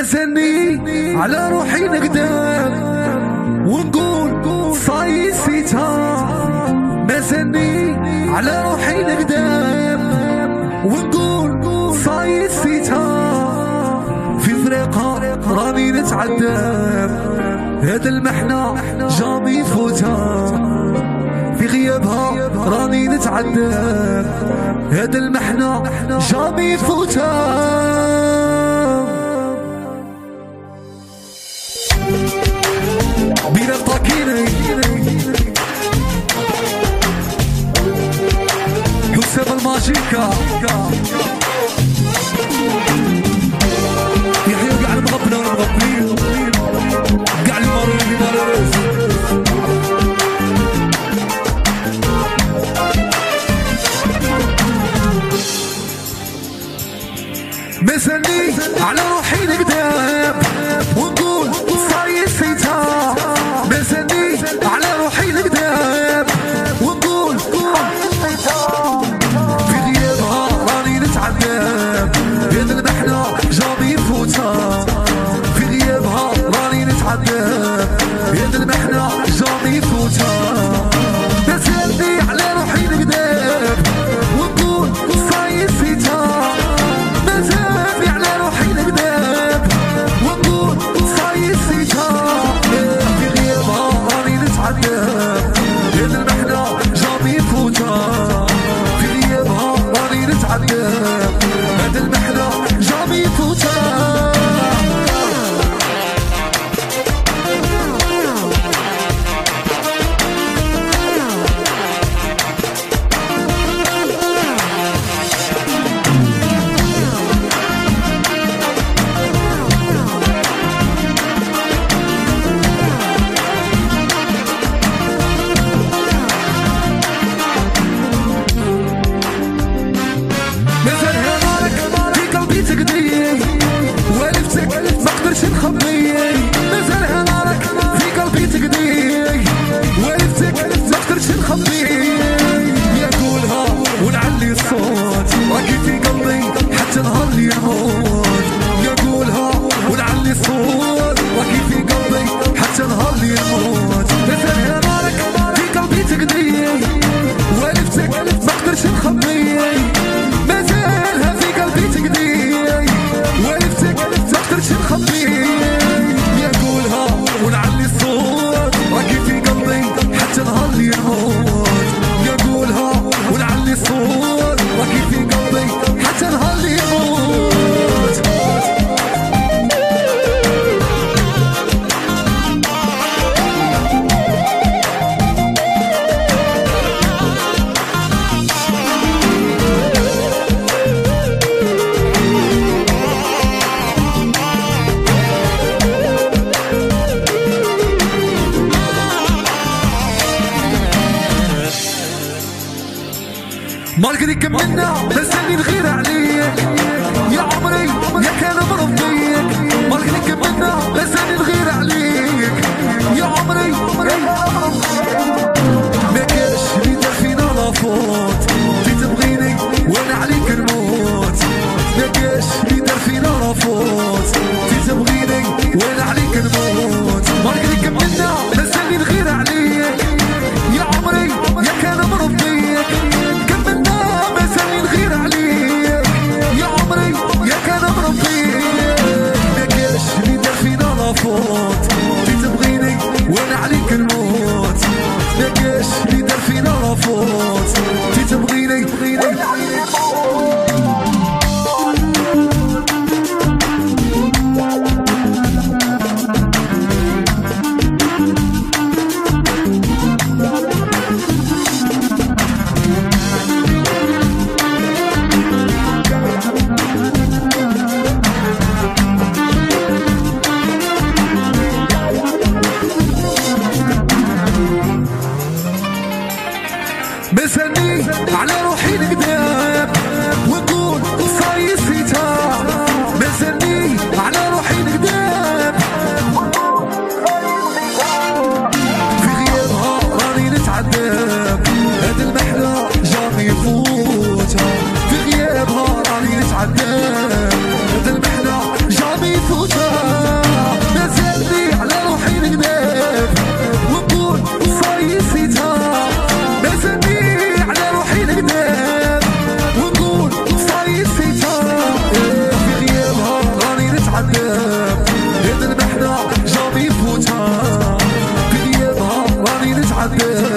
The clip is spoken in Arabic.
نسني على روحي نقدر. ونقول صايسيتها نسني على روحي نقدر. ونقول صايسيتها في فريقها راني نتعذب. هذا المحنة جامي يفوتها في غيابها راني نتعذب. هذا المحنة جامي يفوتها بينا الطاقيني حسام الماجيكا. يحيى قاع المغبنا والمغبنين قاع المريض مريض مسني على روحي نقدام ونقول صاير سيتار. me encendí, encendí. good. كملنا منها ما زالني عليك. Yeah.